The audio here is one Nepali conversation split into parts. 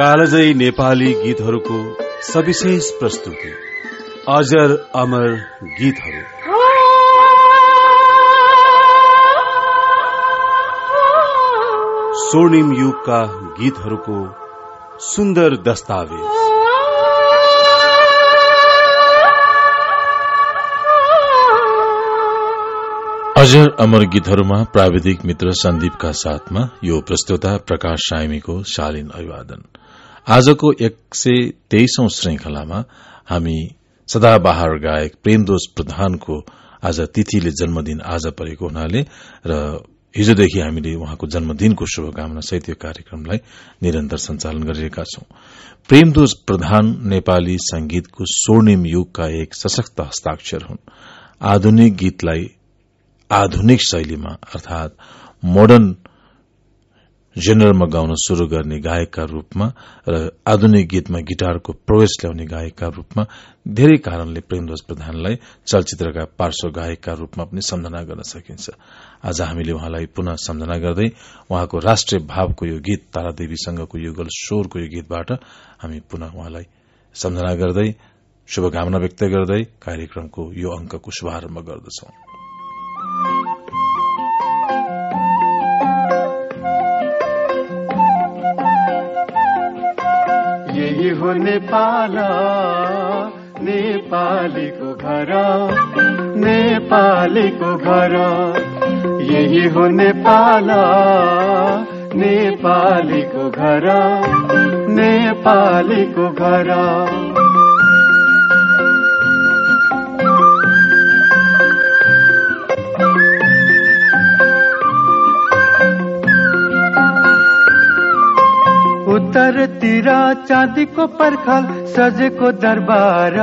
कालजै नेपाली गीतहरूको सविशेष प्रस्तुति। अजर अमर गीतहरू। स्वर्णिम युगका गीतहरूको सुन्दर दस्तावेज। अजर अमर गीतहरूमा प्राविधिक मित्र सन्दीपका साथमा यो प्रस्तुता प्रकाश साइमीको शालीन अभिवादन। आजको एक सय तेइसौं श्रृंखलामा हामी सदाबहार गायक प्रेमदोष प्रधानको आज तिथिले जन्मदिन आज परेको हुनाले र हिजोदेखि हामीले उहाँको जन्मदिनको शुभकामना सहित यो कार्यक्रमलाई निरन्तर सञ्चालन गरिरहेका छौं। प्रेमदोष प्रधान नेपाली संगीतको स्वर्णिम युगका एक सशक्त हस्ताक्षर हुन्। आधुनिक गीतलाई आधुनिक शैलीमा अर्थात मोडर्न जेनरमा गाउन शुरू गर्ने गायकका रूपमा र आधुनिक गीतमा गिटारको प्रवेश ल्याउने गायकका रूपमा धेरै कारणले प्रेमध्वज प्रधानलाई चलचित्रका पार्श्व गायकका रूपमा पनि सम्झना गर्न सकिन्छ। आज हामीले उहाँलाई पुनः सम्झना गर्दै उहाँको राष्ट्रिय भावको यो गीत तारादेवीसँगको युगल स्वरको यो गीतबाट हामी पुनः उहाँलाई सम्झना गर्दै शुभकामना व्यक्त गर्दै कार्यक्रमको यो अंकको शुभारम्भ गर्दछौं। नेपाल नेपालीको घर नेपालीको घर। यही हो नेपाल नेपालीको घर नेपालीको घर। उत्तरतिर चाँदीको पर्खाल सजेको दरबार।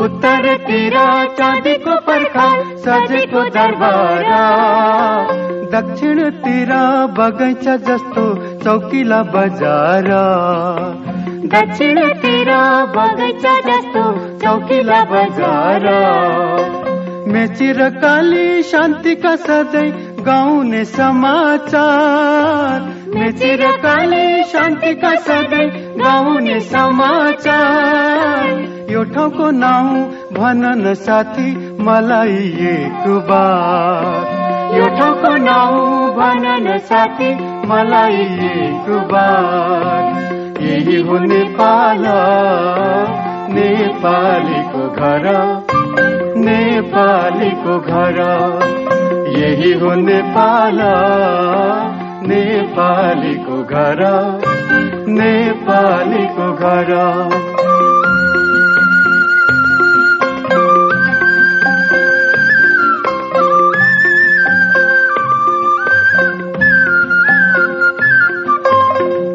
उत्तरतिर चाँदीको पर्खाल सजेको दरबार। दक्षिणतिर बगैँचा जस्तो चौकिला बजार। दक्षिणतिर बगैँचा जस्तो चौकिला बजार। मेची र काली शान्तिका सधैँ गाउने समाचार। मेचेर काले शान्तिका सधैँ गाउने समाचार। यो ठाउँको नाउँ भन न साथी मलाई एक बार। यो ठाउँको नाउँ भन न साथी मलाई एक बार। यही हो नेपाल नेपालीको घर नेपालीको घर। यही हो नेपाल। नेपालीको घर नेपालीको घर।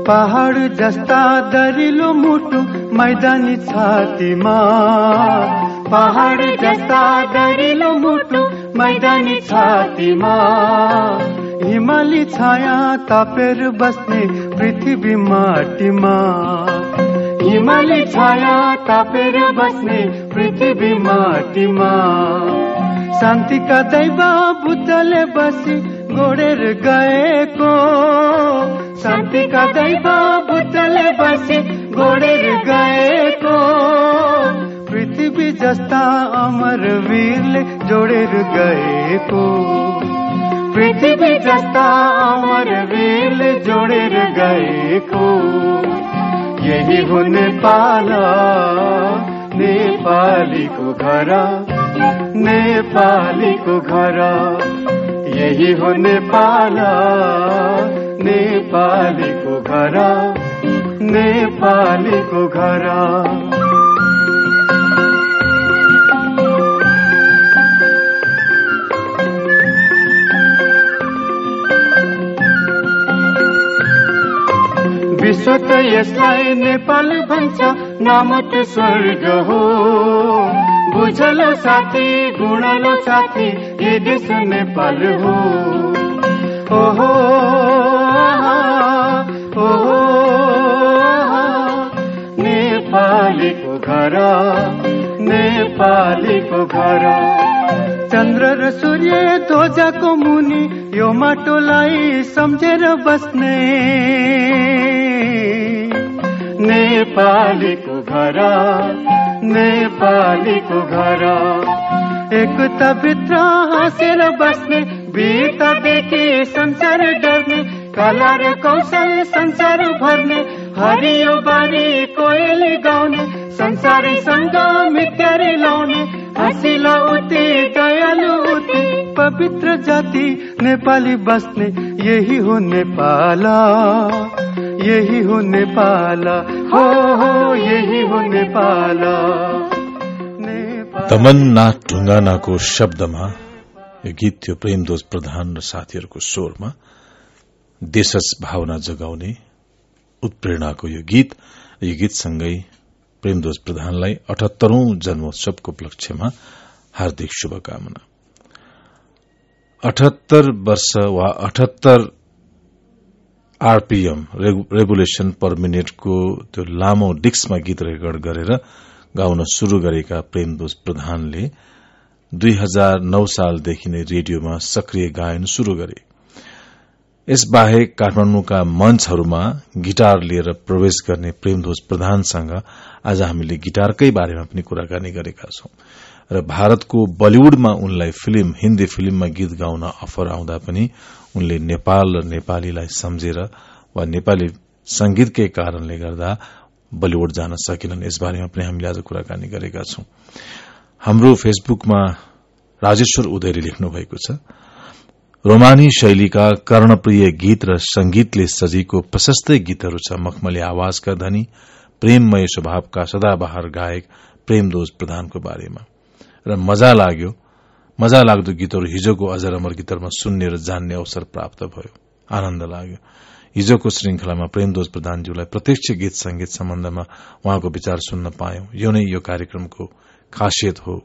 पहाड जस्ता दरिलो मुटु मैदानी छातीमा। पहाड जस्ता दरिलो मुटु मैदानी छातीमा। हिमाली छाया तापेर बस्ने पृथ्वी माटीमा। हिमाली छाया तापेर बस्ने पृथ्वी माटीमा। शान्तिका दैव बुद्धले बसी गोडेर गएको। शान्तिका दैव बुद्धले बसी गोडेर गएको। पृथ्वी जस्ता अमर वीरले जोडेर गएको। पृथ्वी जस्ता अमर वीरले जोडेर गएको यही हो नेपाल नेपालीको घर नेपालीको घर। यही हो नेपाल नेपालीको घर नेपालीको घर। विश्व त यसलाई नेपाल भन्छ नामट स्वर्ग हो। बुझलो साथी गुणलो साथी ये देश नेपाल हो। ओहो ओहो नेपालीको घर नेपालीको घर। चन्द्र र सूर्य ध्वजाको मुनि यो माटोलाई सम्झेर बस्ने। नेपालीको घर नेपालीको घर। भित्र हाँसेर बस्ने भित्रदेखि संसार डर्ने कला र कौशल संसार भर्ने हरियो बारी कोयल गाउने संसारैसँग मित्यारे लाउने हँसिला उति दयालु उति पवित्र जाति नेपाली बस्ने यही हो नेपाल यही हो नेपाल हो हो यही हो नेपाल। तमन्नाथ ढुङ्गानाको शब्दमा यो गीत थियो प्रेमदोज प्रधान र साथीहरूको स्वरमा देशज भावना जगाउने उत्प्रेरणाको यो गीत यो गीतसँगै प्रेमदोज प्रधानलाई अठहत्तरौं जन्मोत्सवको उपलक्ष्यमा हार्दिक शुभकामना। अठहत्तर वर्ष वा अठहत्तर आरपीएम रेगुलेशन पर मिनटको त्यो लामो डिस्कमा गीत रेकर्ड गरेर गाउन शुरू गरेका प्रेमदोज प्रधानले दुई हजार नौ सालदेखि नै रेडियोमा सक्रिय गायन शुरू गरे। यसबाहेक काठमाडौँका मंचहरूमा गिटार लिएर प्रवेश गर्ने प्रेमध्वज प्रधानसँग आज हामीले गिटारकै बारेमा पनि कुराकानी गरेका छौं। र भारतको बलिउडमा उनलाई फिल्म हिन्दी फिल्ममा गीत गाउन अफर आउँदा पनि उनले नेपाल र नेपालीलाई सम्झेर वा नेपाली संगीतकै कारणले गर्दा बलिउड जान सकेनन्। यसबारेमा पनि हामीले आज कुराकानी गरेका छौं। हाम्रो फेसबुकमा राजेश्वर उदयले लेख्नु भएको छ। रोमानी शैलीका कर्णप्रिय गीत र संगीतले सजिएको प्रशस्तै गीतहरू छ। मखमली आवाजका धनी प्रेममय स्वभावका सदाबहार गायक प्रेमदोज प्रधानको बारेमा। र मजा लाग्यो। मजा लाग्दो गीतहरू हिजोको अजर अमर गीतहरूमा सुन्ने र जान्ने अवसर प्राप्त भयो। आनन्द लाग्यो। हिजोको श्रृंखलामा प्रेमदोज प्रधानज्यूलाई प्रत्यक्ष गीत संगीत सम्बन्धमा उहाँको विचार सुन्न पायौं। यो नै यो कार्यक्रमको खासियत हो।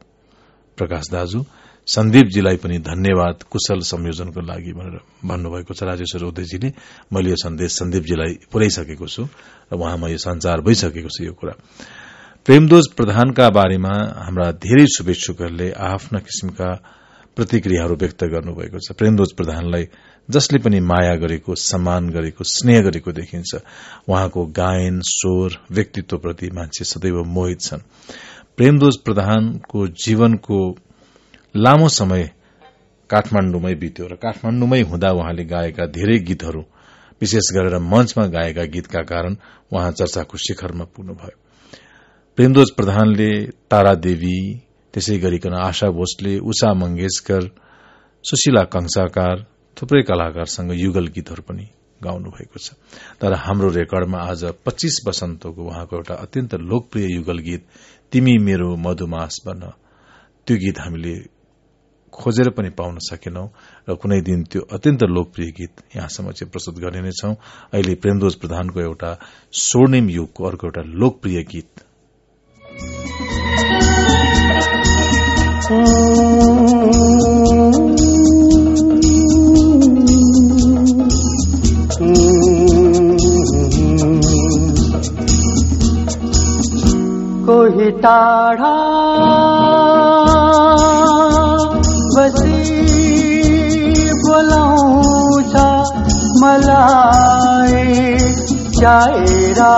प्रकाश दाजु सन्दीपजीलाई पनि धन्यवाद कुशल संयोजनको लागि भनेर भन्नुभएको छ। राजेश्वर उदयजीले मैले यो सन्देश सन्दीपजीलाई पुर्याइसकेको छु र उहाँमा यो संचार भइसकेको छ यो कुरा। प्रेमदोज प्रधानका बारेमा हाम्रा धेरै शुभेच्छुकहरूले आफ्ना किसिमका प्रतिक्रियाहरू व्यक्त गर्नुभएको छ। प्रेमदोज प्रधानलाई जसले पनि माया गरेको सम्मान गरेको स्नेह गरेको देखिन्छ। उहाँको गायन स्वर व्यक्तित्वप्रति मान्छे सदैव मोहित छन्। प्रेमदोज प्रधानको जीवनको लामो समय काठमाण्डुमै बित्यो र काठमाण्डुमै हुँदा उहाँले गाएका धेरै गीतहरू विशेष गरेर मंचमा गाएका गीतका कारण उहाँ चर्चाको शिखरमा पुग्नुभयो। प्रेमदोज प्रधानले तारा देवी त्यसै गरिकन आशा भोसले उषा मंगेशकर सुशीला कंसाकार थुप्रै कलाकारसँग युगल गीतहरू पनि गाउनु भएको छ। तर हाम्रो रेकर्डमा आज पच्चीस वसन्तको उहाँको एउटा अत्यन्त लोकप्रिय युगल गीत तिमी मेरो मधुमास बन। त्यो गीत हामीले खोजेर पनि पाउन सकेनौ र कुनै दिन त्यो अत्यन्त लोकप्रिय गीत यहाँसम्म चाहिँ प्रस्तुत गर्ने नै छौं। अहिले प्रेमदोज प्रधानको एउटा स्वर्णिम युगको अर्को एउटा लोकप्रिय गीत। कोही टाढा मलाई चाहेरा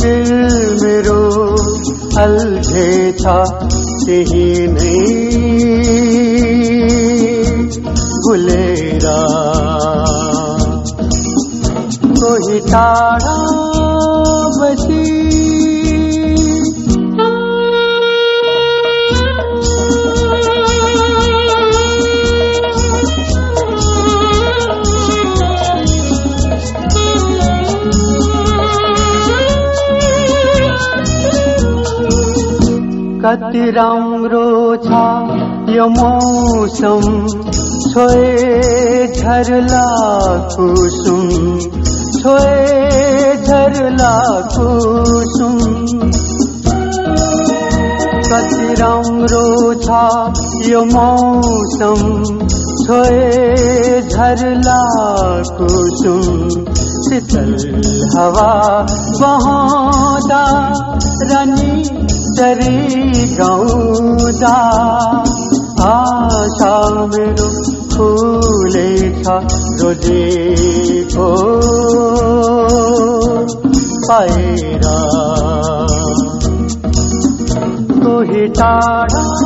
दिल मेरो अल्झेछ त्यही नै भुलेर कोही टाढा बसी कति राम्रो छ यो मौसम छोए झरला कुसुम छोए झरला कुसुम कति राम्रो छ यो मौसम छोए झरला कुसुम शीतल हवा बहदा रानी डरी गाउँदा आशा मेरो फुलेछ रोजेको पाएर कोही टाढा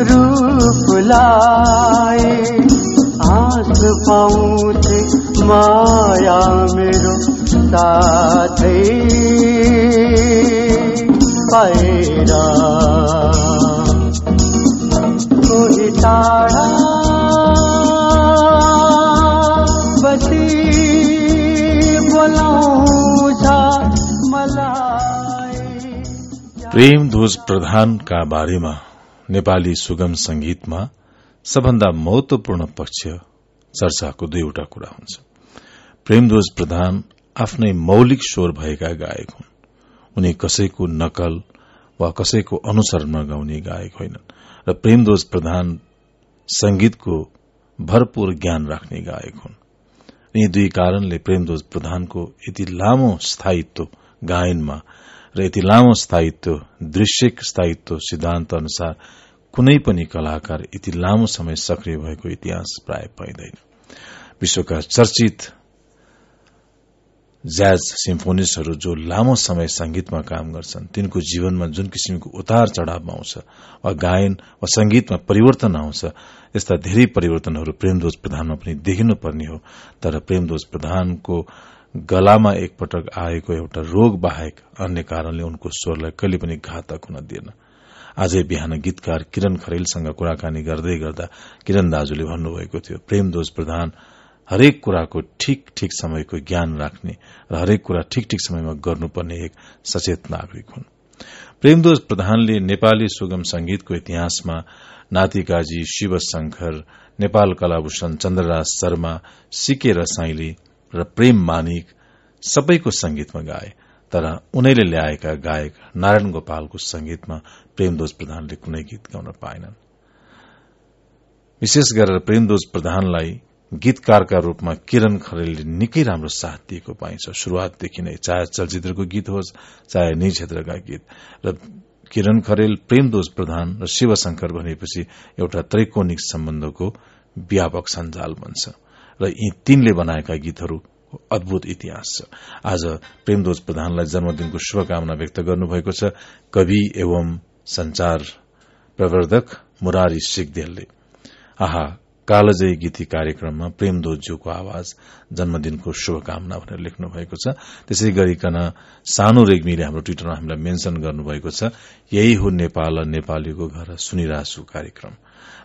रूप लाए आस पाउँथे माया मेरो साथै। पाएर कोही टाढा बसी बोलाउँछ मलाई। प्रेम ध्वज प्रधानका बारेमा नेपाली सुगम संगीतमा सबभन्दा महत्वपूर्ण पक्ष चर्चाको दुईवटा कुरा हुन्छ। प्रेमध्वज प्रधान आफ्नै मौलिक स्वर भएका गायक हुन्। उनी कसैको नकल वा कसैको अनुसरणमा गाउने गायक होइनन् र प्रेमध्वज प्रधान संगीतको भरपूर ज्ञान राख्ने गायक हुन्। यी दुई कारणले प्रेमध्वज प्रधानको यति लामो स्थायित्व गायनमा र यति लामो स्थायित्व दृश्यक स्थायित्व सिद्धान्त अनुसार कुनै पनि कलाकार यति लामो समय सक्रिय भएको इतिहास प्राय पाइँदैन। विश्वका चर्चित ज्याज सिम्फोनिस्टहरू जो लामो समय संगीतमा काम गर्छन् तिनको जीवनमा जुन किसिमको उतार चढ़ाव आउँछ वा गायन वा संगीतमा परिवर्तन आउँछ यस्ता धेरै परिवर्तनहरू प्रेमध्वज प्रधानमा पनि देखिनु पर्ने हो। तर प्रेमध्वज प्रधानको गलामा एकपटक आएको एउटा रोग बाहेक अन्य कारणले उनको स्वरलाई कहिले पनि घातक हुन दिएन। आजै बिहान गीतकार किरण खरेलसँग कुराकानी गर्दै गर्दा किरण दाजुले भन्नुभएको थियो प्रेमध्वज प्रधान हरेक कुराको ठिक ठिक समयको ज्ञान राख्ने र हरेक कुरा ठिक ठिक समयमा गर्नुपर्ने एक सचेत नागरिक हुन्। प्रेमध्वज प्रधानले नेपाली सुगम संगीतको इतिहासमा नातिकाजी शिव नेपाल कलाभूषण चन्द्रराज शर्मा सिके रसाइली र प्रेम मानिक सबैको संगीतमा गाए तर उनैले ल्याएका गायक नारायण गोपालको संगीतमा प्रेमध्वज प्रधानले कुनै गीत गाउन पाएनन्। विशेष गरेर प्रेमध्वज प्रधानलाई गीतकारका रूपमा किरण खरेलले निकै राम्रो साथ दिएको पाइन्छ। शुरूआतदेखि नै चाहे चलचित्रको गीत होस् चाहे निज क्षेत्रका गीत। र किरण खरेल प्रेमदोज प्रधान र शिवशंकर भनेपछि एउटा त्रैकोणिक सम्बन्धको व्यापक सञ्जाल बन्छ। र यी तीनले बनाएका गीतहरू अद्भुत इतिहास छ। आज प्रेमदोज प्रधानलाई जन्मदिनको शुभकामना व्यक्त गर्नुभएको छ। कवि एवं संचार प्रवर्धक मुरारी सिगदेलले। आहा कालजयी गीती कार्यक्रममा प्रेमदोज्यूको आवाज जन्मदिनको शुभकामना भनेर लेख्नु भएको छ। त्यसै गरिकन सानो रेग्मीले हाम्रो ट्विटरमा हामीलाई मेन्सन गर्नुभएको छ। यही हो नेपाल नेपालीको घर। सुनिरासु कार्यक्रम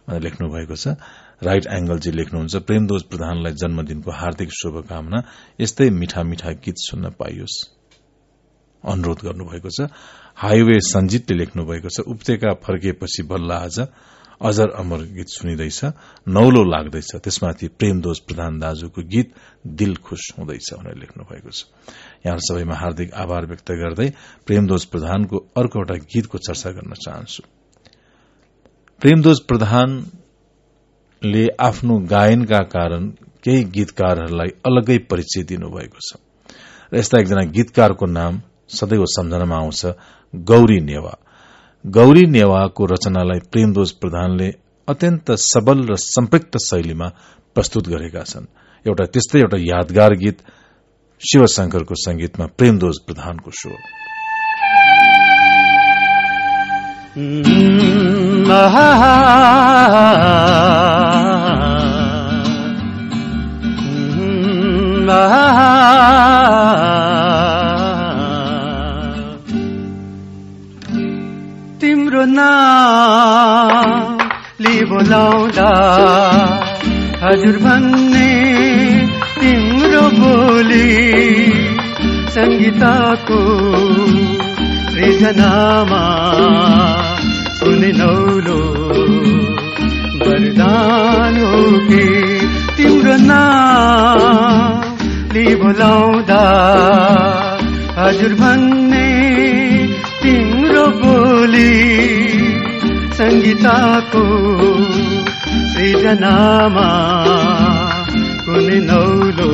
भनेर लेख्नु भएको छ। राइट एंगलजी लेख्नुहुन्छ। प्रेमदोज प्रधानलाई जन्मदिनको हार्दिक शुभकामना। यस्तै मिठा मिठा गीत सुन्न पाइयोस्। अनुरोध गर्नुभएको छ। हाइवे सञ्जितले लेख्नु भएको छ उपत्यका फर्किएपछि बल्ल आज अजर अमर गीत सुनिँदैछ नौलो लाग्दैछ। त्यसमाथि प्रेमदोज प्रधान दाजुको गीत दिल खुश हुँदैछ भनेर लेख्नु भएको छ। यहाँ सबैमा हार्दिक आभार व्यक्त गर्दै प्रेमदोज प्रधानको अर्को एउटा गीतको चर्चा गर्न चाहन्छु। प्रेमदोज प्रधानले आफ्नो गायनका कारण केही गीतकारहरूलाई अलगै परिचय दिनुभएको छ। र यस्ता एकजना गीतकारको नाम सदैव सम्झनामा आउँछ गौरी नेवा। गौरी नेवाको रचनालाई प्रेमदोज प्रधानले अत्यन्त सबल र सम्पृक्त शैलीमा प्रस्तुत गरेका छन्। एउटा त्यस्तै एउटा यादगार गीत शिवशंकरको संगीतमा प्रेमदोज प्रधानको स्वर। तिम्रो नाम बोलाउँदा हजुर भन्ने तिम्रो बोली सङ्गीताको सृजनामा कुनै नौलो वरदान हो कि तिम्रो नाम बोलाउँदा हजुर भन्ने तिम्रो बोली सङ्गीताको सृजनामा। कुनै नौलो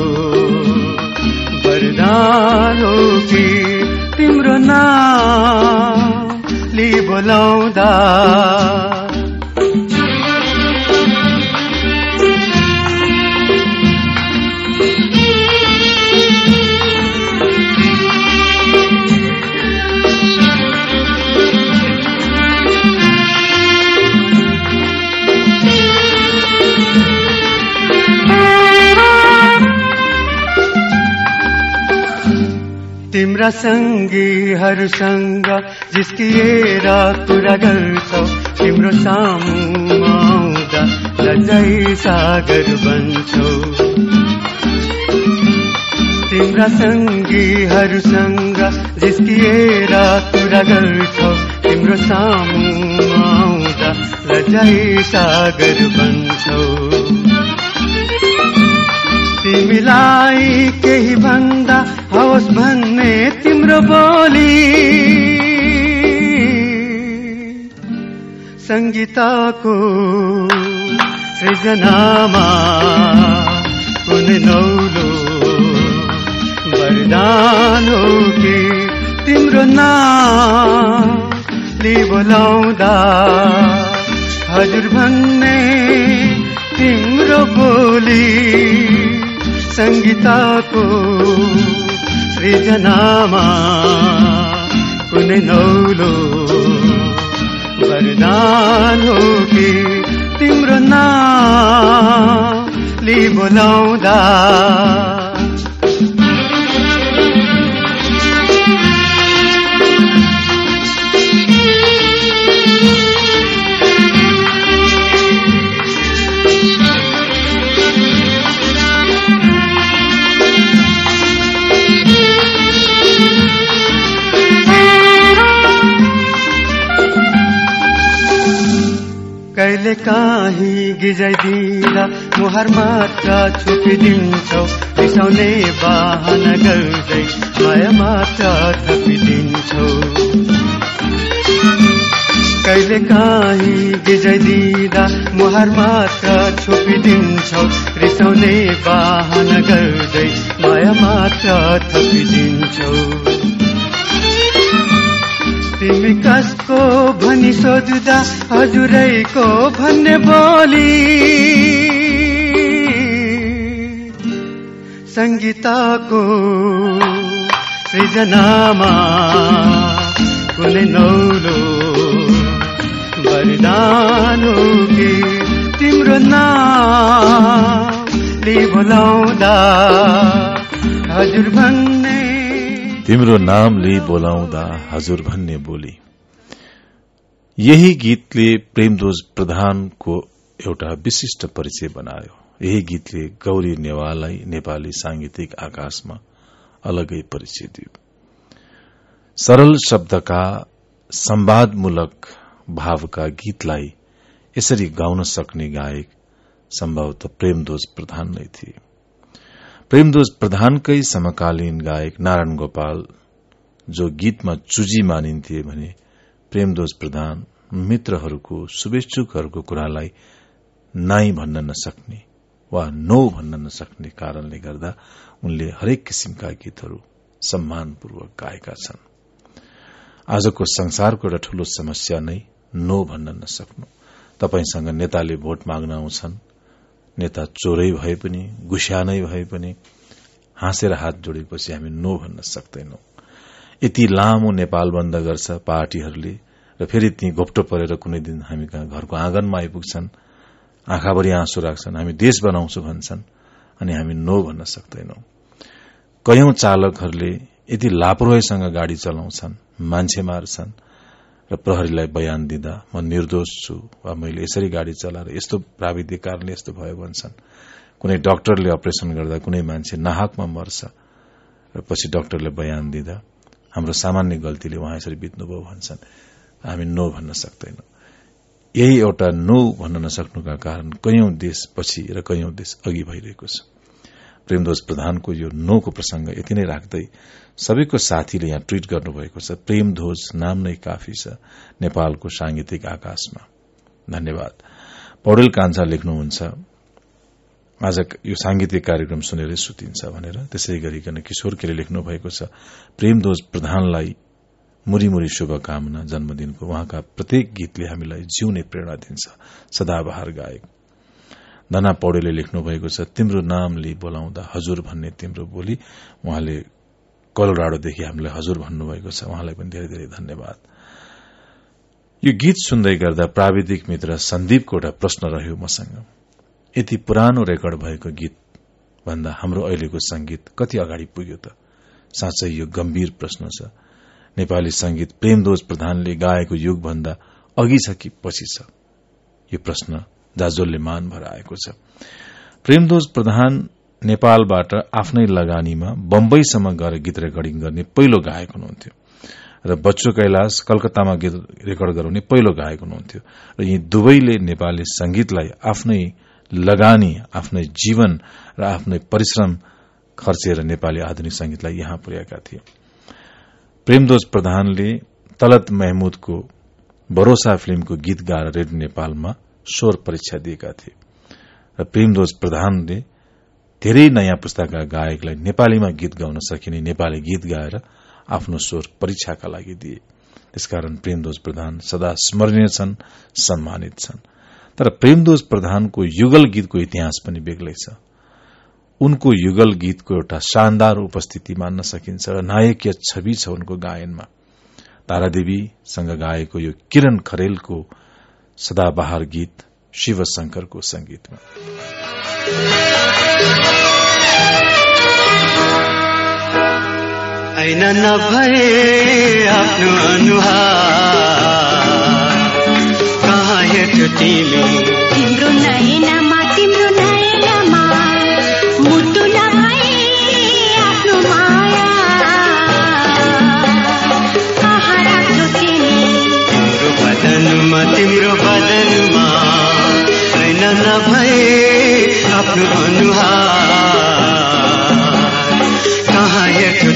वरदान हो कि लि बोलाउँदा सङ्गीहरूसँग जिस्किएर कुरा गर्छौ तिम्रो सामु आउँदा लजै सागर बन्छौ तिम्रा सङ्गीहरूसँग जिस्किएर कुरा गर्छौ तिम्रो सामु आउँदा लजै सागर बन्छौ तिमीलाई केही भन्दा होस् भन्ने तिम्रो बोली। सङ्गीतको सृजनामा कुनै नौलो वरदान हो कि तिम्रो नाम बोलाउँदा हजुर भन्ने तिम्रो बोली सङ्गीतको सृजनामा कुनै नौलो वरदान हो कि तिम्रो नाम बोलाउँदा कहिले काहीँ गिजाइदिँदा मुहार मात्र छुपिदिन्छौ रिसाउने बाहन गर्दै माया मात्र थपिदिन्छौ। कहिले काहीँ गिजाइदिँदा मुहार मात्र छुपिदिन्छौ रिसाउने बाहन गर्दै माया मात्र थपिदिन्छौ। तिमी कसको भनी सोध्दा हजुरैको भन्ने बोली। सङ्गीतको सृजनामा कुनै नौलो वरदान कि तिम्रो नाम बोलाउँदा हजुर भन्ने तिम्रो नामले बोलाउँदा हजुर भन्ने बोली। यही गीतले प्रेमदोज प्रधानको एउटा विशिष्ट परिचय बनायो। यही गीतले गौरी नेवाललाई नेपाली सांगीतिक आकाशमा अलगै परिचय दियो। सरल शब्दका संवादमूलक भावका गीतलाई यसरी गाउन सक्ने गायक सम्भवत प्रेमदोज प्रधान नै थिए। प्रेमदोज प्रधानकै समकालीन गायक नारायण गोपाल जो गीतमा चुजी मानिन्थे भने प्रेमदोज प्रधान मित्रहरूको शुभेच्छुकहरूको कुरालाई नाई भन्न नसक्ने वा नो भन्न नसक्ने कारणले गर्दा उनले हरेक किसिमका गीतहरू सम्मानपूर्वक गाएका छन्। आजको संसारको एउटा ठूलो समस्या नै नो भन्न नसक्नु। तपाईसँग नेताले भोट माग्न आउँछन् नेता चोरै भए पनि गुस्या नै भए पनि हाँसेर हात जोडेपछि हामी नो भन्न सक्दैनौ। यति लामो नेपाल बन्द गर्छ पार्टीहरूले र फेरि ती घोप्टो परेर कुनै दिन हामी कहाँ घरको आँगनमा आइपुग्छन् आँखाभरि आँसु राख्छन् हामी देश बनाउँछौ भन्छन् अनि हामी नो भन्न सक्दैनौ। कयौं चालकहरूले यति लापरवाहीसँग गाड़ी चलाउँछन् मान्छे मार्छन् र प्रहरीलाई बयान दिँदा म निर्दोष छु वा मैले यसरी गाड़ी चलाएर यस्तो प्राविधिक कारणले यस्तो भयो भन्छन्। कुनै डाक्टरले अपरेशन गर्दा कुनै मान्छे नाहकमा मर्छ र पछि डाक्टरले बयान दिँदा हाम्रो सामान्य गल्तीले उहाँ यसरी बित्नुभयो भन्छन्। हामी नो भन्न सक्दैनौ। यही एउटा नो भन्न नसक्नुका कारण कैयौं देश पछि र कैयौं देश अघि भइरहेको छ। प्रेमदोज प्रधानको यो नोको प्रसंग यति नै राख्दै सबैको साथीले यहाँ ट्वीट गर्नुभएको छ प्रेमध्वज नाम नै काफी छ नेपालको सांगीतिक आकाशमा। धन्यवाद। पौडेल कान्छा लेख्नुहुन्छ आज यो सांगीतिक कार्यक्रम सुनेरै सुतिन्छ भनेर। त्यसै गरिकन किशोर केले लेख्नु भएको छ प्रेमध्वज प्रधानलाई मुरी शुभकामना जन्मदिनको। उहाँका प्रत्येक गीतले हामीलाई जिउने प्रेरणा दिन्छ। सदाबहार गायक। धना पौडेले लेख्नु भएको छ तिम्रो नामले बोलाउँदा हजुर भन्ने तिम्रो बोली उहाँले कलोराडोदेखि हामीलाई हजुर भन्नुभएको छ। उहाँलाई पनि धेरै धेरै धन्यवाद। यो गीत सुन्दै गर्दा प्राविधिक मित्र सन्दीपको एउटा प्रश्न रह्यो मसँग। यति पुरानो रेकर्ड भएको गीत भन्दा हाम्रो अहिलेको संगीत कति अगाडि पुग्यो त? साँच्चै यो गम्भीर प्रश्न छ। नेपाली संगीत प्रेमदोज प्रधानले गाएको युग भन्दा अघि छ कि पछि छ? यो प्रश्न जाजोलले मान भएर आएको छ। प्रेमदोज प्रधान नेपालबाट आफ्नै लगानीमा बम्बईसम्म गएर गीत रेकर्डिङ गर्ने पहिलो गायक हुनुहुन्थ्यो र बच्चो कैलाश कलकत्तामा गीत रेकर्ड गराउने पहिलो गायक हुनुहुन्थ्यो र यी दुवैले नेपाली संगीतलाई आफ्नै लगानी आफ्नै जीवन र आफ्नै परिश्रम खर्चेर नेपाली आधुनिक संगीतलाई यहाँ पुर्याएका थिए। प्रेमदोज प्रधानले तलत महमुदको भरोसा फिल्मको गीत गाएर रेडियो नेपालमा स्वर परीक्षा दिएका थिए। र प्रेमदोज प्रधानले धेरै नयाँ पुस्ताका गायकलाई नेपालीमा गीत गाउन सकिने नेपाली गीत गाएर आफ्नो स्वर परीक्षाका लागि दिए। त्यसकारण प्रेमदोज प्रधान सदा स्मरणीय छन् सम्मानित छन्। तर प्रेमदोज प्रधानको युगल गीतको इतिहास पनि बेग्लै छ उनको युगल गीतको एउटा शानदार उपस्थिति मान्न सकिन्छ र नायकीय छवि छ उनको गायनमा। तारादेवीसँग गाएको यो किरण खरेलको सदाबहार गीत शिव शंकरको संगीतमा नभए आफ्नो अनुहार कहाँ हेर्छु तिमी तिम्रो बदनमा ऐना नभए आफ्नो अनुहार। कहाँ हेर्छु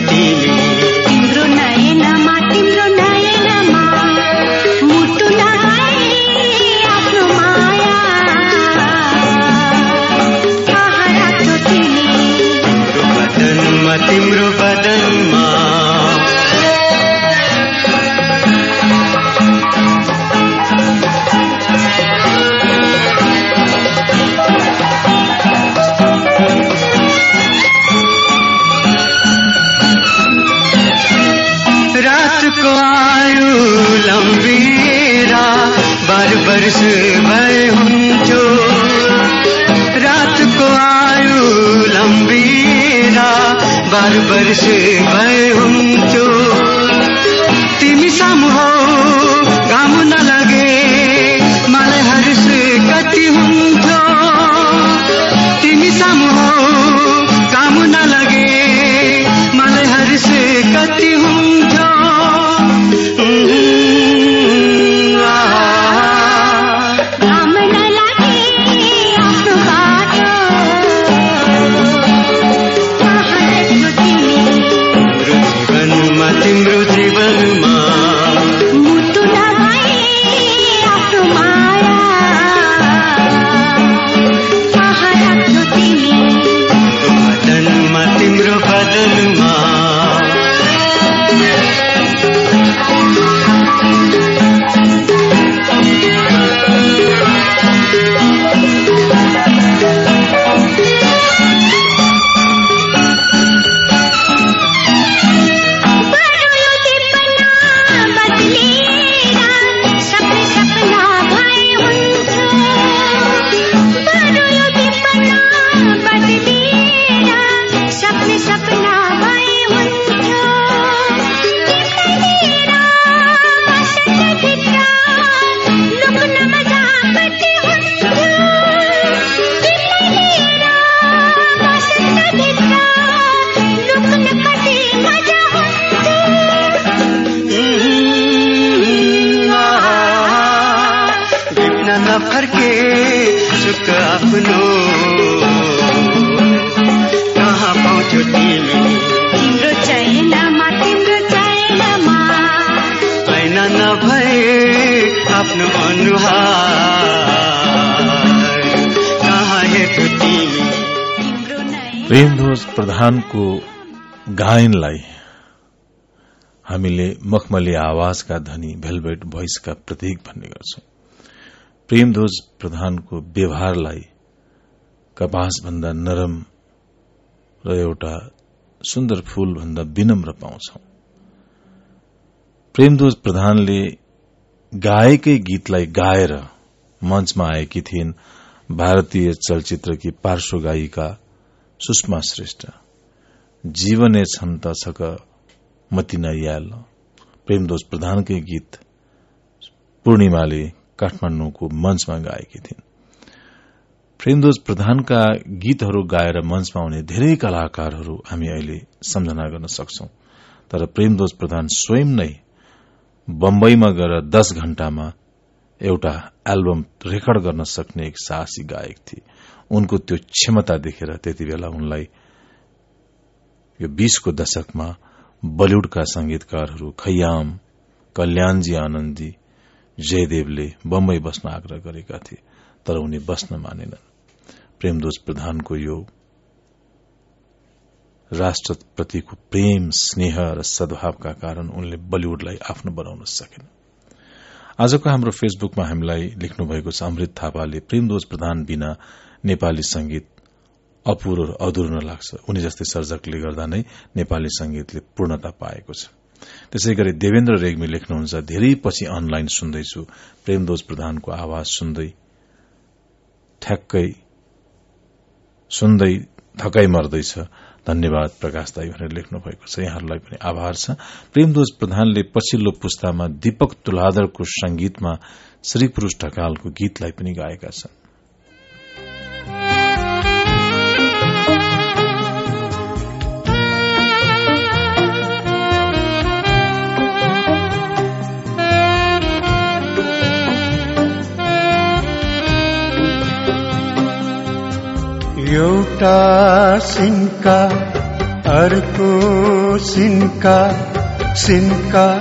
वर्ष हुन्थ्यो। रातको आयु लम्बिरा बार वर्ष भए हुन्थ्यो। तिमी सामु सुख आफ्नो। कहाँ पाउँछौ तिमी? तिम्रो चयनमा तिम्रो चयनमा ऐना नभए आफ्नो अनुहार। कहाँ हेर्छौ तिमी? प्रेमध्वज प्रधानको गायनलाई हामीले मखमली आवाजका धनी भेलभेट भोइसका प्रतीक भन्ने गर्छौं। प्रेमध्वज प्रधानको व्यवहारलाई कपास भन्दा नरम र एउटा सुन्दर फूल भन्दा विनम्र पाउँछौ। प्रेमध्वज प्रधानले गाएकै गीतलाई गाएर मञ्चमा आएकी थिइन् भारतीय चलचित्रकी पार्श्व गायिका सुषमा श्रेष्ठ। जीवने छन् त छक मतिना याल प्रेमध्वज प्रधानकै गीत पूर्णिमाले काठमाडौँको मञ्चमा गाएकी थिइन्। प्रेमध्वज प्रधानका गीतहरू गाएर मञ्चमा आउने धेरै कलाकारहरू हामी अहिले सम्झना गर्न सक्छौ। तर प्रेमध्वज प्रधान स्वयं नै बम्बईमा गएर दश घण्टामा एउटा एल्बम रेकर्ड गर्न सक्ने एक साहसी गायक थिए। उनको त्यो क्षमता देखेर त्यति बेला उनलाई यो बीसको दशकमा बलिउडका संगीतकारहरू खयाम कल्याणजी आनन्दजी जयदेवले बम्बई बस्न आग्रह गरेका थिए तर उनी बस्न मानेनन्। प्रेमदोष प्रधानको यो राष्ट्रप्रतिको प्रेम स्नेह र सद्भावका कारण उनले बलिउडलाई आफ्नो बनाउन सकेन आजको हाम्रो फेसबुकमा हामीलाई लेख्नु भएको छ अमृत थापाले प्रेमदोष प्रधान बिना नेपाली संगीत अपुरो र अधुरो लाग्छ उनी जस्तै सर्जकले गर्दा नै नेपाली संगीतले पूर्णता पाएको छ। त्यसै गरी देवेन्द्र रेग्मी लेख्नुहुन्छ धेरै पछि अनलाइन सुन्दैछु। प्रेमदोज प्रधानको आवाज सुन्दै ठ्याक्कै सुन्दै थकाइ मर्दैछ। धन्यवाद प्रकाश दाई भनेर लेख्नु भएको छ। यहाँहरूलाई पनि आभार छ। प्रेमदोज प्रधानले पछिल्लो पुस्तामा दीपक तुलाधरको संगीतमा श्री पुरूष ढकालको गीतलाई पनि गाएका छन्। एउटा सिन्का, अर्को सिन्का सिन्का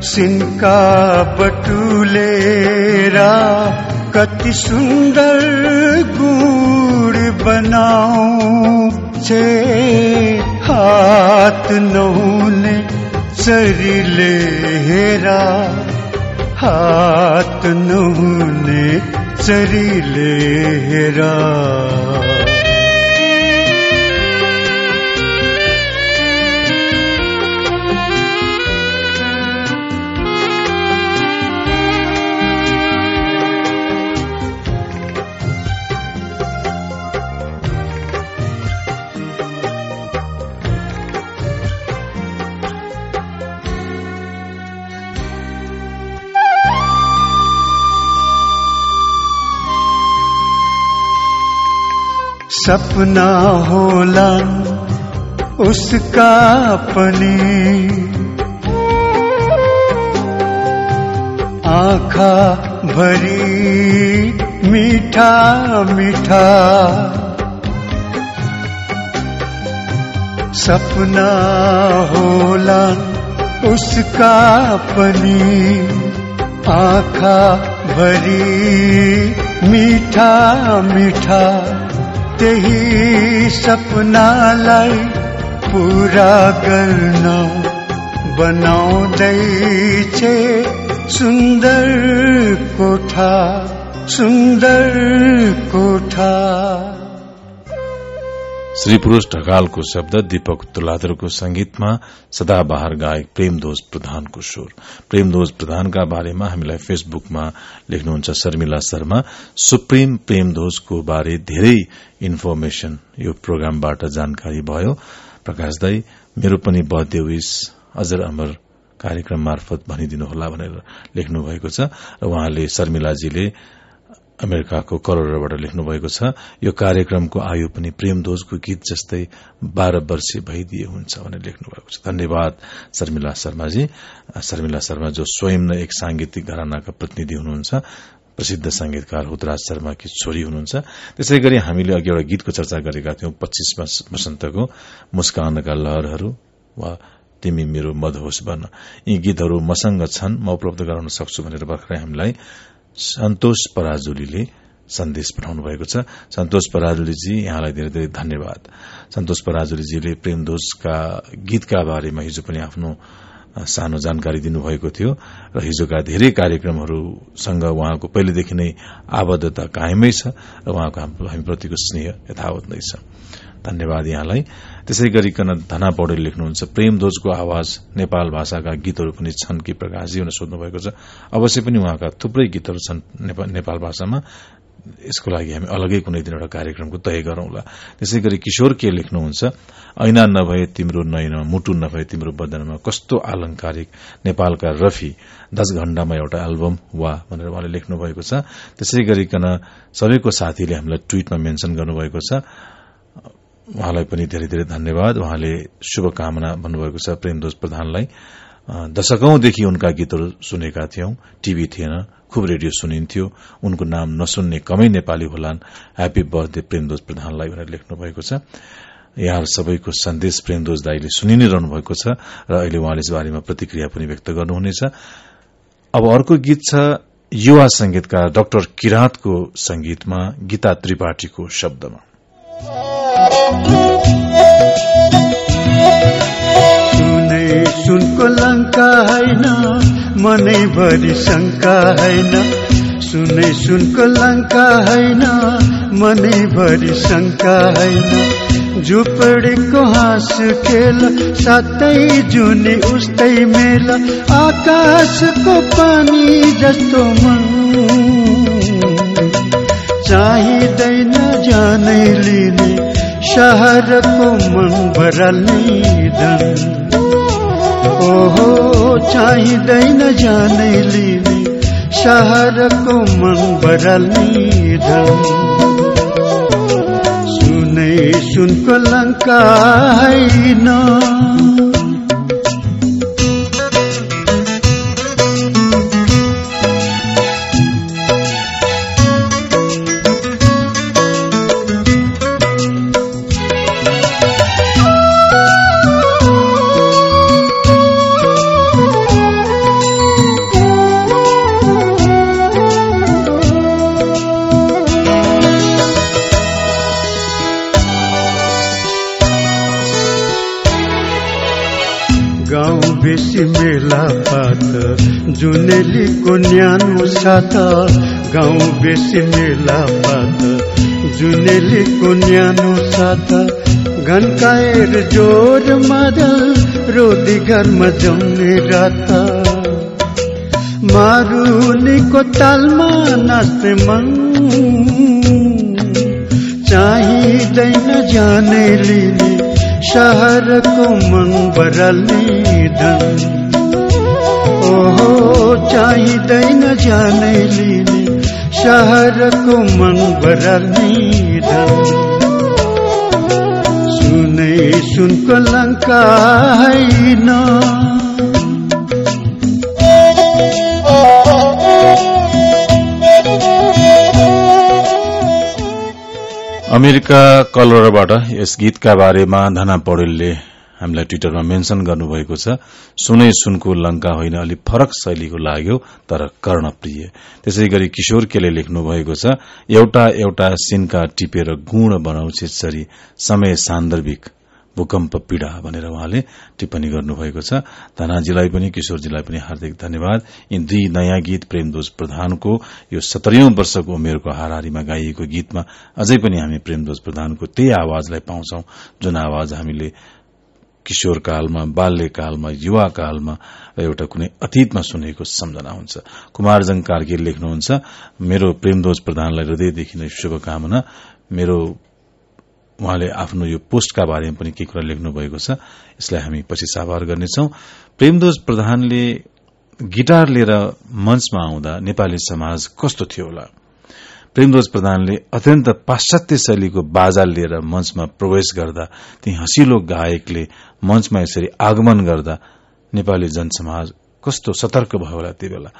सिन्का बटुलेर, कति सुन्दर गुड बनाउँछे हात नहुने चरीले हेरा हात नहुने चरीले हेरा। सपना होला उसका पनि आखा भरी, मीठा मीठा। सपना होला उसका अपनी। आखा भरी, मीठा मीठा। त्यही सपनालाई पुरा गर्न बनाउँदैछ सुन्दर कोठा सुन्दर कोठा। श्री पुरूष ढकालको शब्द दीपक तुलाधरको संगीतमा सदाबहार गायक प्रेमदोज प्रधानको स्वर। प्रेमदोज प्रधानका बारेमा हामीलाई फेसबुकमा लेख्नुहुन्छ शर्मिला शर्मा। सुप्रिम प्रेमदोजको बारे धेरै इन्फर्मेशन यो प्रोग्रामबाट जानकारी भयो। प्रकाश दाई मेरो पनि बर्थडे विश अजर अमर कार्यक्रम मार्फत भनिदिनुहोला भनेर लेख्नु भएको छ। र उहाँले शर्मिलाजीले अमेरिकाको करोडबाट लेख्नु भएको छ यो कार्यक्रमको आयु पनि प्रेमदोजको गीत जस्तै बाह्र वर्षीय भइदिए हुन्छ भनेर लेख्नु भएको छ। धन्यवाद शर्मिला शर्माजी। शर्मिला शर्मा जो स्वयं नै एक सांगीतिक घरानाका प्रतिनिधि हुनुहुन्छ प्रसिद्ध संगीतकार हुतराज शर्माकी छोरी हुनुहुन्छ। त्यसै गरी हामीले अघि एउटा गीतको चर्चा गरेका थियौं पच्चीस वसन्तको मुस्कानका लहरहरू वा तिमी मेरो मधोस बन। यी गीतहरू मसँग छन् म उपलब्ध गराउन सक्छु भनेर भर्खरै हामीलाई सन्तोष पराजुलीले सन्देश पठाउनु भएको छ। सन्तोष पराजुलीजी यहाँलाई धेरै धेरै धन्यवाद। सन्तोष पराजुलीजीले प्रेमदोषका गीतका बारेमा हिजो पनि आफ्नो सानो जानकारी दिनुभएको थियो र हिजोका धेरै कार्यक्रमहरूसँग उहाँको पहिलेदेखि नै आबद्धता कायमै छ र उहाँको हामीप्रतिको स्नेह यथावत नै छ। धन्यवाद यहाँलाई त्यसै गरिकन धना पौडेल लेख्नुहुन्छ प्रेम दोजको आवाज नेपाल भाषाका गीतहरू पनि छन् कि प्रकाशजी? भनेर सोध्नु भएको छ। अवश्य पनि उहाँका थुप्रै गीतहरू छन् नेपाल भाषामा। यसको लागि हामी अलगै कुनै दिन एउटा कार्यक्रमको तय गरौंला। त्यसै गरी किशोर के लेख्नुहुन्छ ऐना नभए तिम्रो नैन मुटु नभए तिम्रो बदनमा कस्तो आलंकारिक नेपालका रफी दश घण्टामा एउटा एल्बम वा भनेर उहाँले लेख्नु भएको छ। त्यसै गरिकन सबैको साथीले हामीलाई ट्वीटमा मेन्शन गर्नुभएको छ। उहाँलाई पनि धेरै धेरै धन्यवाद। उहाँले शुभकामना भन्नुभएको छ प्रेमदोज प्रधानलाई। दशकौंदेखि उनका गीतहरू सुनेका थियौं। टीभी थिएन खुब रेडियो सुनिन्थ्यो। उनको नाम नसुन्ने कमै नेपाली होलान्। ह्याप्पी बर्थडे प्रेमदोज प्रधानलाई भनेर लेख्नु भएको छ। यहाँ सबैको सन्देश प्रेमदोज दाईले सुनि नै रहनु भएको छ र अहिले उहाँले यस बारेमा प्रतिक्रिया पनि व्यक्त गर्नुहुनेछ। अब अर्को गीत छ युवा संगीतकार डाक्टर किराँतको संगीतमा गीता त्रिपाठीको शब्दमा। सुनको लङ्का होइन मनैभरि शङ्का होइन। सुनै सुनको लङ्का होइन मनैभरि शङ्का होइन। झुपडीको हाँस खेल सातै जुने उस्तै मेल आकाशको पानी जस्तो मन चाहिँदैन जानै लिने सहरको मन बराल्ने धन ओहो चाहिँदैन जानै लिने सहरको मन बराल्ने धन सुनै सुनको लङ्का होइन जुनेलीको न्यानो साथ। गाउँ बेसी मेला पात जुनेलीको न्यानो साथ। घन्काएर ज़ोर मादल रोदी घरमा जम्ने रात। मारुनीको तालमा नाच्ने मन चाहिँदैन जाने लिने सहरको मन बराल्ने धन। चाहिँदैन जानै लिने सहरको मन बराल्ने सुनै सुनको लङ्का होइन अमेरिका कलरबाट यस गीतका बारेमा धना पौडेलले हामीलाई ट्विटरमा मेन्सन गर्नुभएको छ सुनै सुनको लंका होइन अलि फरक शैलीको लाग्यो तर कर्णप्रिय। त्यसै गरी किशोर केले लेख्नु भएको छ एउटा एउटा सिनका टिपेर गुण बनाउँछ सरी समय सान्दर्भिक भूकम्प पीड़ा भनेर उहाँले टिप्पणी गर्नुभएको छ। धनाजीलाई पनि किशोरजीलाई पनि हार्दिक धन्यवाद। यी दुई नयाँ गीत प्रेमदोज प्रधानको यो सत्तरीौं वर्षको उमेरको हाराहारीमा गाइएको गीतमा अझै पनि हामी प्रेमदोज प्रधानको त्यही आवाजलाई पाउँछौ जुन आवाज हामीले किशोर कालमा बाल्यकालमा युवाकालमा एउटा कुनै अतीतमा सुनेको सम्झना हुन्छ। कुमारजङ कार्की लेख्नुहुन्छ मेरो प्रेमदोज प्रधानलाई हृदयदेखि नै शुभकामना। मेरो उहाँले आफ्नो यो पोस्टका बारेमा पनि के कुरा लेख्नु भएको छ यसलाई हामी पछि साभार गर्नेछौ। प्रेमदोज प्रधानले गिटार लिएर मञ्चमा आउँदा नेपाली समाज कस्तो थियो होला? प्रेमध्वज प्रधानले अत्यन्त पाश्चात्य शैलीको बाजा लिएर मञ्चमा प्रवेश गर्दा ती हँसिलो गायकले मञ्चमा यसरी आगमन गर्दा नेपाली जनसमाज कस्तो सतर्क भयो होला त्यो बेला।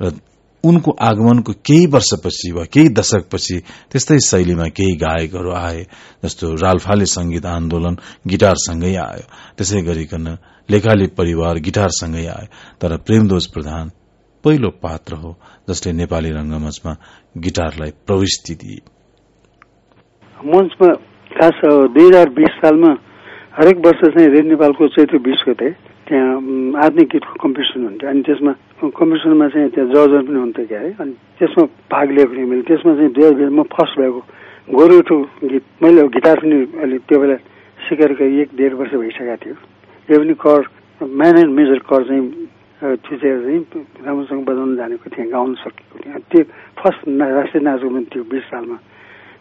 र उनको आगमनको केही वर्षपछि वा केही दशकपछि त्यस्तै शैलीमा केही गायकहरू आए जस्तो रालफाले संगीत आन्दोलन गिटारसँगै आयो त्यसै गरिकन लेखाली परिवार गिटारसँगै आयो। तर प्रेमदोज प्रधान पहिलो पात्र हो जसले नेपाली रंगमंचमा गिटारलाई प्रविष्टि दिए मञ्चमा खास दुई हजार बिस सालमा हरेक वर्ष चाहिँ रेड नेपालको चैत्र बिस गते त्यहाँ आधुनिक गीतको कम्पिटिसन हुन्थ्यो। अनि त्यसमा कम्पिटिसनमा चाहिँ त्यहाँ जजहरू पनि हुन्थ्यो क्या है। अनि त्यसमा भाग लिएको थिएँ मैले। त्यसमा चाहिँ दुई हजार बिसमा फर्स्ट भएको गोरुठो गीत मैले गिटार पनि अहिले त्यो बेला सिकेर एक डेढ वर्ष भइसकेको थियो। यो पनि कर एन्ड मेजर कर चाहिँ थिचेर चाहिँ राम्रोसँग बजाउन जानेको थिएँ गाउन सकेको थिएँ। त्यो फर्स्ट ना राष्ट्रिय नाचको पनि बिस सालमा।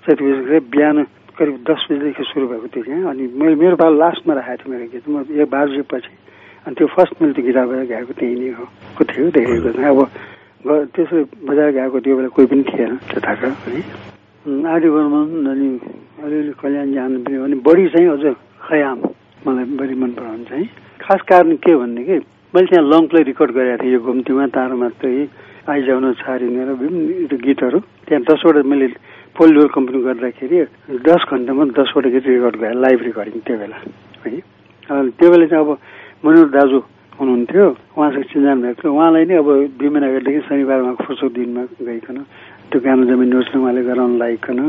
चैत्र बिस बिहान करिब दस बजीदेखि सुरु भएको थियो त्यहाँ अनि मैले मेरो पालो लास्टमा राखेको थिएँ मेरो गीत। म एक बाह्र बजेपछि अनि त्यो फर्स्ट मैले त्यो गिटार बजाएर गाएको त्यही नै हो थियो देखेको थिएँ। अब ग- त्यसो बजाएर गाएको त्यो बेला कोही पनि थिएन त्यताका है आदि बर्मन अनि अलिअलि कल्याण जानु पनि अनि बढी चाहिँ अझ खयाम। मलाई बढी मन पराउँछ है खास कारण के भनेदेखि मैले त्यहाँ लङ प्ले रेकर्ड गरेको थिएँ यो घुम्तीमा तारो मात्रै आइजाउन छारिने र विभिन्न गीतहरू। त्यहाँ दसवटा मैले पोलियोर कम्पनी गर्दाखेरि दस घन्टामा दसवटा गीत रेकर्ड गरेँ लाइभ रेकर्डिङ त्यो बेला है। त्यो बेला चाहिँ अब मनोज दाजु हुनुहुन्थ्यो उहाँसँग चिन्जान भएको थियो। उहाँलाई नै अब दुई महिना अगाडिदेखि शनिबारमा फुर्सद दिनमा गइकन त्यो गाना जमिन नोट्सलाई उहाँले गराउन लागिकन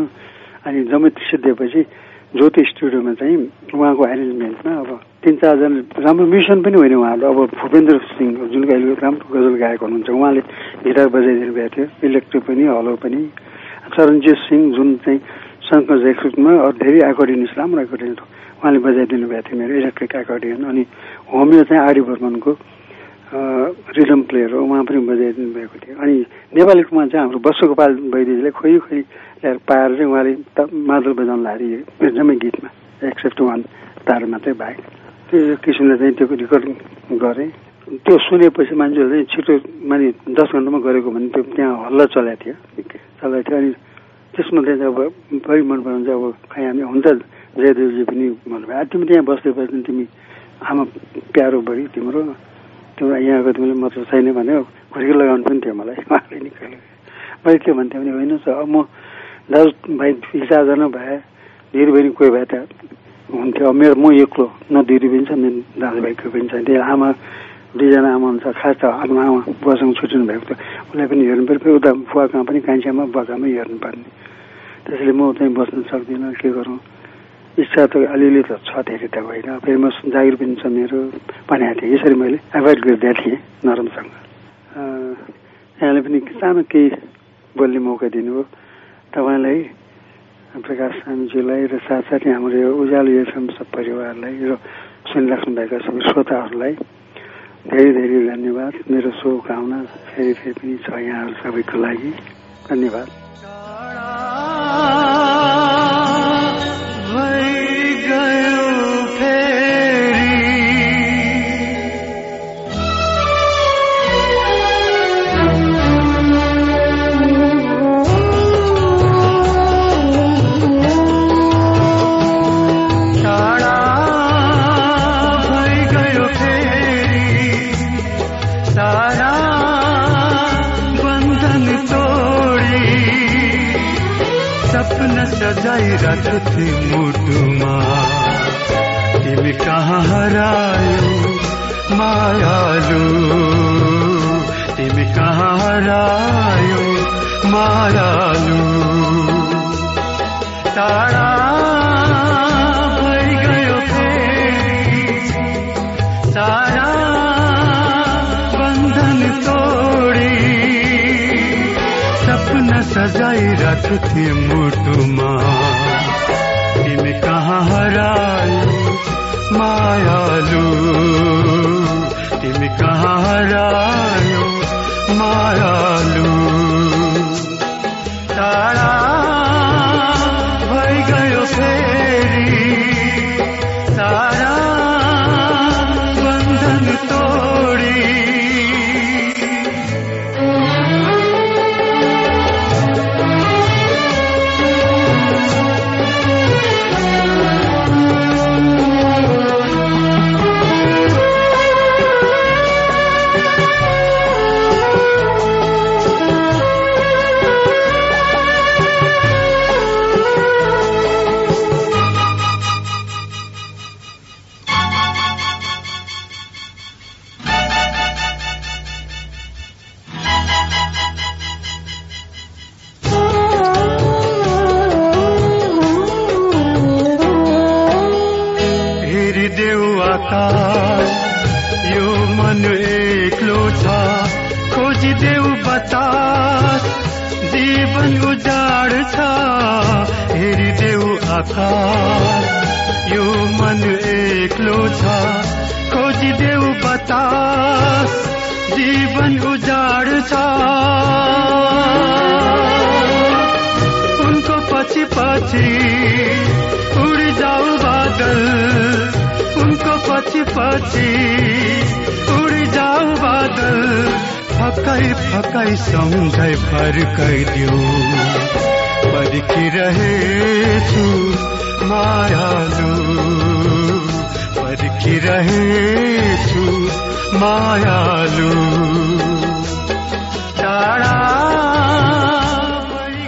अनि जम्मै सिद्धिएपछि ज्योति स्टुडियोमा चाहिँ उहाँको एरेन्जमेन्टमा अब तिन चारजना राम्रो म्युजिसियन पनि होइन उहाँहरू। अब भूपेन्द्र सिंह जुन अहिले राम्रो गजल गायक हुनुहुन्छ उहाँले गिटार बजाइदिनु भएको थियो इलेक्ट्रिक पनि हलो पनि। चरणजित सिंह जुन चाहिँ शङ्कर जयकृतमा धेरै एकोर्डियनिस्ट राम्रो एकोर्डियन उहाँले बजाइदिनु भएको थियो मेरो इलेक्ट्रिक एकोर्डियन अनि होमियो चाहिँ आर्य बर्मनको रिदम प्लेयर हो उहाँ पनि बजाइदिनु भएको थियो। अनि नेपालीकोमा चाहिँ हाम्रो बसोगोपाल वैद्यजीले खोइ खोइ ल्याएर पाएर चाहिँ उहाँले मादल बजाउन लाएर जम्मै गीतमा एक्सेप्ट वान तार मात्रै बाहेक त्यो किसिमले चाहिँ त्यो रेकर्ड गरेँ। त्यो सुनेपछि मान्छेहरू चाहिँ छिटो माने दस घन्टामा गरेको भने त्यो त्यहाँ हल्ला चलाएको थियो। चलाएको थियो। अनि त्यसमा चाहिँ अब बढी मन पराउँछ अब खै हामी हुन्छ जयदेवजी पनि भन्नुभयो "आ, तिमी त्यहाँ बस्दै तिमी आमा प्यारो बढी तिम्रो। तिम्रो यहाँको तिमीले मतलब छैन भने खुर्की लगाउनु पनि थियो मलाई। उहाँले नि मैले के भन्थेँ भने होइन अब म दाजु भाइ हिसाबजना भए दिदीबहिनी कोही भए त्यहाँ हुन्थ्यो। अब मेरो म एक्लो न दिदी पनि छ न दाजुभाइ कोही पनि छैन त्यही आमा दुईजना आमा हुन्छ खास त आफ्नो आमा बुवासँग छुट्टिनु भएको थियो। उसलाई पनि हेर्नु पऱ्यो। उता बुवा कहाँ पनि कान्छामा बुवा कहाँमै हेर्नुपर्ने त्यसैले म चाहिँ बस्न सक्दिनँ। के गरौँ? इच्छा त अलिअलि त छ धेरै त होइन। फेरि म जागिर पनि छ मेरो। भनेको थिएँ। यसरी मैले एभोइड गरिदिएको थिएँ नरमसँग। यहाँले पनि सानो केही बोल्ने मौका दिनुभयो। तपाईँलाई प्रकाश स्वामीज्यूलाई र साथसाथै हाम्रो यो उज्यालो एफएम सब परिवारलाई र सुनिराख्नु भएका सबै श्रोताहरूलाई धेरै धेरै धन्यवाद। मेरो शुभकामना फेरि फेरि पनि छ यहाँहरू सबैको लागि। धन्यवाद। थिएँ मुटुमा। तिमी कहाँ हरायो मायालु? तिमी कहाँ हरायो मायालु? टाढा सजाइरहेको थिएँ मुटुमा। तिमी कहाँ हरायो मायालु? तिमी कहाँ हरायो मायालु? टाढा उजाड छ हेरिदेऊ आकाश। यो मन एक्लो छ खोजिदेऊ बतास। जीवन उजाड छ। उनको पछि पछि उड़ी जाऊ बादल। उनको पछि पछि उड़ी जाऊ बादल। फकाई फकाई सम्झाइ फर्काइदियो। पर्खिरहेछु मायालु। पर्खिरहेछु मायालु।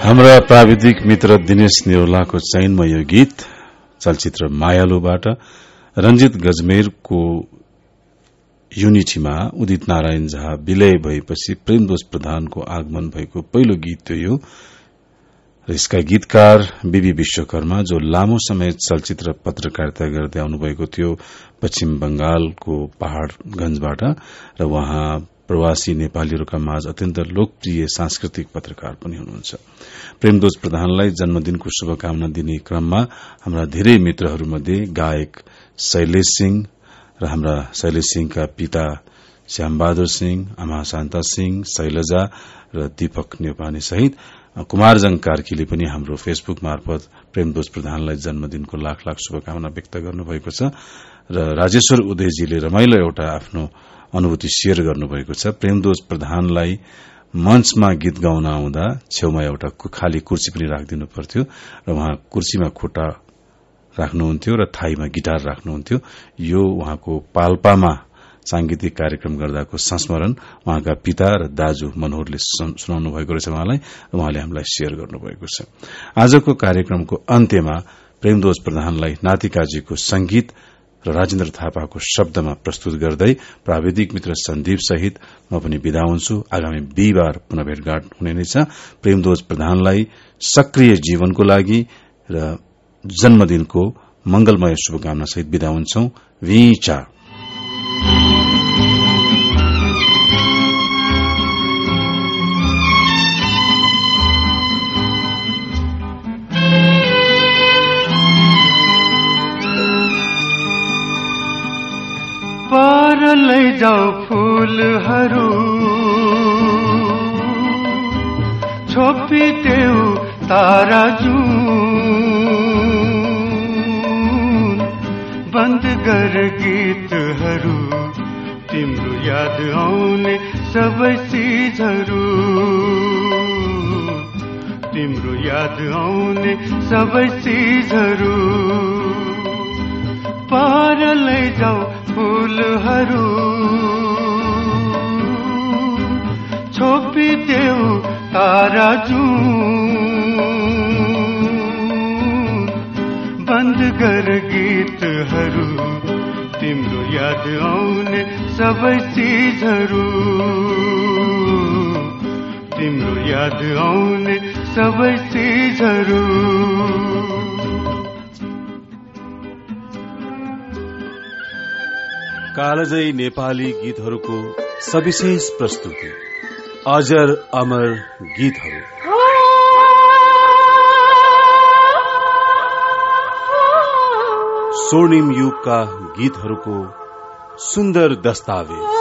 हाम्रा प्राविधिक मित्र दिनेश नेौलाको चयनमा यो गीत चलचित्र मायालुबाट रंजित गजमेरको युनिटीमा उदित नारायण झा विलय भएपछि प्रेमदोष प्रधानको आगमन भएको पहिलो गीत थियो र यसका गीतकार बीबी विश्वकर्मा जो लामो समय चलचित्र पत्रकारिता गर्दै आउनुभएको थियो पश्चिम बंगालको पहाड़गंजबाट र उहाँ प्रवासी नेपालीहरूका माझ अत्यन्त लोकप्रिय सांस्कृतिक पत्रकार पनि हुनुहुन्छ। प्रेमदोज प्रधानलाई जन्मदिनको शुभकामना दिने क्रममा हाम्रा धेरै मित्रहरूमध्ये गायक शैलेश सिंह र हाम्रा शैलेश सिंहका पिता श्यामबहादुर सिंह आमा शान्ता सिंह शैलजा र दीपक नेपानी सहित कुमारजङ कार्कीले पनि हाम्रो फेसबुक मार्फत प्रेमदोज प्रधानलाई जन्मदिनको लाख लाख शुभकामना व्यक्त गर्नुभएको छ र राजेश्वर उदयजीले रमाइलो एउटा आफ्नो अनुभूति शेयर गर्नुभएको छ। प्रेमदोज प्रधानलाई मञ्चमा गीत गाउन आउँदा छेउमा एउटा खाली कुर्सी पनि राखिदिनु पर्थ्यो र उहाँ कुर्सीमा खुट्टा राख्नुहुन्थ्यो र थाईमा गिटार राख्नुहुन्थ्यो। यो उहाँको पाल्पामा सांगीतिक कार्यक्रम गर्दाको संस्मरण उहाँका पिता र दाजु मनोहरले सुनाउनु भएको रहेछ उहाँलाई उहाँले हामीलाई शेयर गर्नुभएको छ। आजको कार्यक्रमको अन्त्यमा प्रेमदोज प्रधानलाई नातिकाजीको संगीत र राजेन्द्र थापाको शब्दमा प्रस्तुत गर्दै प्राविधिक मित्र सन्दीप सहित म पनि विदा हुन्छु। आगामी बिहिबार पुनः भेटघाट हुने नै छ। प्रेमदोज प्रधानलाई सक्रिय जीवनको लागि र जन्मदिनको मंगलमय शुभकामना सहित विदा हुन्छौ। पर लैजाऊ फूलहरू। छोपिदेऊ तारा जुन बन्द गर गीतहरू तिम्रो याद आउने सबै चिजहरू तिम्रो याद आउने सबै चिजहरू पार लैजाऊ फूलहरू। छोपिदेऊ तारा बन्द गर गीतहरू तिम्रो याद आउने सबै चिजहरू। तिम्रो याद आउने सबै चिजहरू। कालजयी नेपाली गीतहरूको सविशेष प्रस्तुति अजर अमर गीतहरू। स्वर्णिम युग युगका गीतहरूको सुन्दर दस्तावेज़।